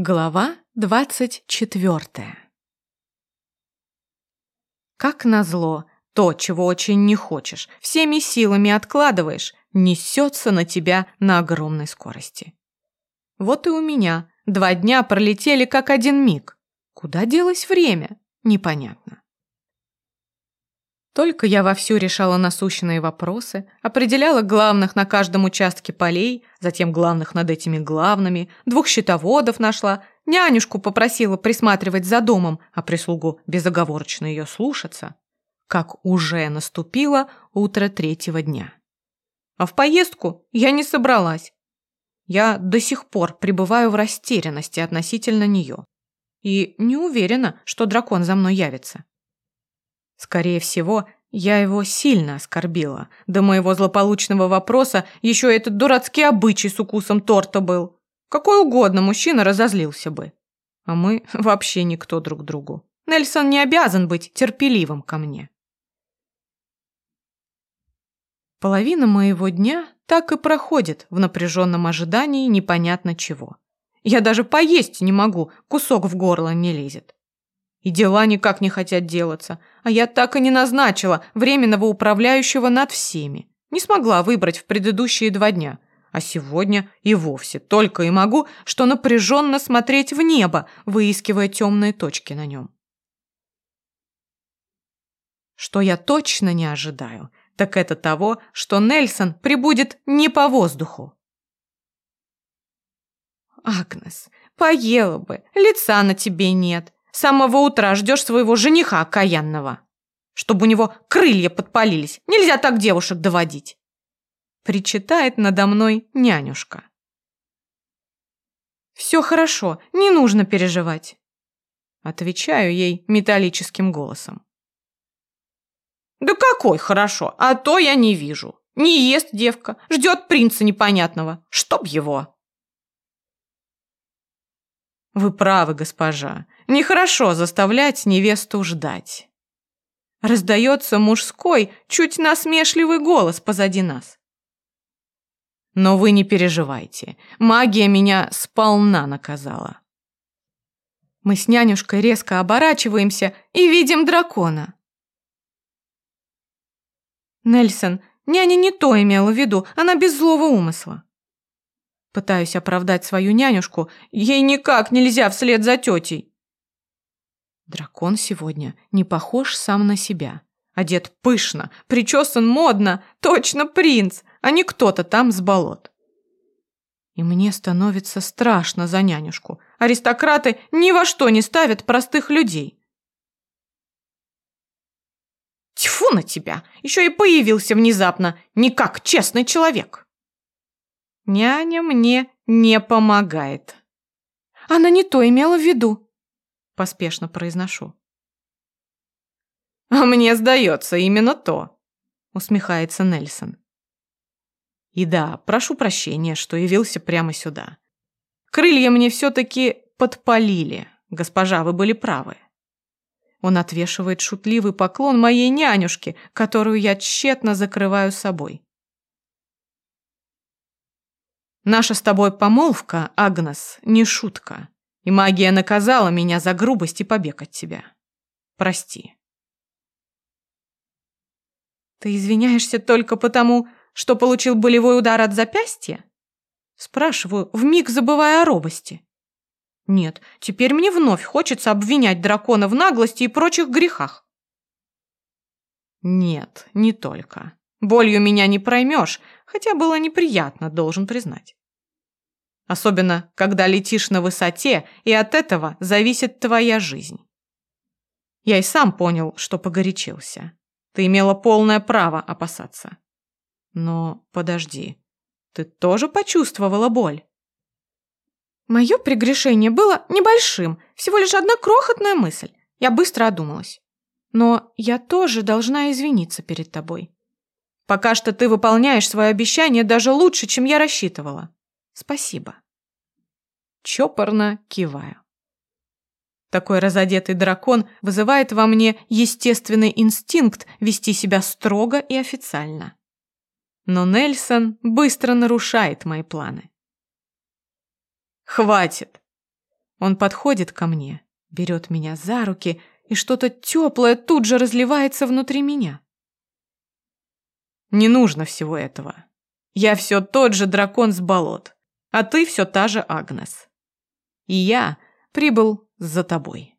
Глава двадцать четвертая Как назло, то, чего очень не хочешь, всеми силами откладываешь, несется на тебя на огромной скорости. Вот и у меня два дня пролетели как один миг. Куда делось время? Непонятно. Только я вовсю решала насущные вопросы, определяла главных на каждом участке полей, затем главных над этими главными, двух счетоводов нашла, нянюшку попросила присматривать за домом, а прислугу безоговорочно ее слушаться, как уже наступило утро третьего дня. А в поездку я не собралась. Я до сих пор пребываю в растерянности относительно нее. И не уверена, что дракон за мной явится. Скорее всего, я его сильно оскорбила. До моего злополучного вопроса еще этот дурацкий обычай с укусом торта был. Какой угодно мужчина разозлился бы. А мы вообще никто друг другу. Нельсон не обязан быть терпеливым ко мне. Половина моего дня так и проходит в напряженном ожидании непонятно чего. Я даже поесть не могу, кусок в горло не лезет. И дела никак не хотят делаться. А я так и не назначила временного управляющего над всеми. Не смогла выбрать в предыдущие два дня. А сегодня и вовсе только и могу, что напряженно смотреть в небо, выискивая темные точки на нем. Что я точно не ожидаю, так это того, что Нельсон прибудет не по воздуху. Агнес, поела бы, лица на тебе нет самого утра ждешь своего жениха окаянного. Чтобы у него крылья подпалились. Нельзя так девушек доводить. Причитает надо мной нянюшка. Все хорошо, не нужно переживать. Отвечаю ей металлическим голосом. Да какой хорошо, а то я не вижу. Не ест девка, ждет принца непонятного. Чтоб его. Вы правы, госпожа. Нехорошо заставлять невесту ждать. Раздается мужской, чуть насмешливый голос позади нас. Но вы не переживайте, магия меня сполна наказала. Мы с нянюшкой резко оборачиваемся и видим дракона. Нельсон, няня не то имела в виду, она без злого умысла. Пытаюсь оправдать свою нянюшку, ей никак нельзя вслед за тетей. Дракон сегодня не похож сам на себя. Одет пышно, причесан модно, точно принц, а не кто-то там с болот. И мне становится страшно за нянюшку. Аристократы ни во что не ставят простых людей. Тьфу на тебя! Еще и появился внезапно, не как честный человек. Няня мне не помогает. Она не то имела в виду поспешно произношу. «А мне сдается именно то», — усмехается Нельсон. «И да, прошу прощения, что явился прямо сюда. Крылья мне все-таки подпалили. Госпожа, вы были правы». Он отвешивает шутливый поклон моей нянюшке, которую я тщетно закрываю собой. Наша с тобой помолвка, Агнес, не шутка. И магия наказала меня за грубость и побег от тебя. Прости. Ты извиняешься только потому, что получил болевой удар от запястья? Спрашиваю, вмиг забывая о робости. Нет, теперь мне вновь хочется обвинять дракона в наглости и прочих грехах. Нет, не только. Болью меня не проймешь, хотя было неприятно, должен признать. Особенно, когда летишь на высоте, и от этого зависит твоя жизнь. Я и сам понял, что погорячился. Ты имела полное право опасаться. Но подожди, ты тоже почувствовала боль? Мое прегрешение было небольшим, всего лишь одна крохотная мысль. Я быстро одумалась. Но я тоже должна извиниться перед тобой. Пока что ты выполняешь свое обещание даже лучше, чем я рассчитывала. Спасибо. Чопорно киваю. Такой разодетый дракон вызывает во мне естественный инстинкт вести себя строго и официально. Но Нельсон быстро нарушает мои планы. «Хватит! Он подходит ко мне, берет меня за руки, и что-то теплое тут же разливается внутри меня. Не нужно всего этого. Я все тот же дракон с болот, а ты все та же Агнес. И я прибыл за тобой.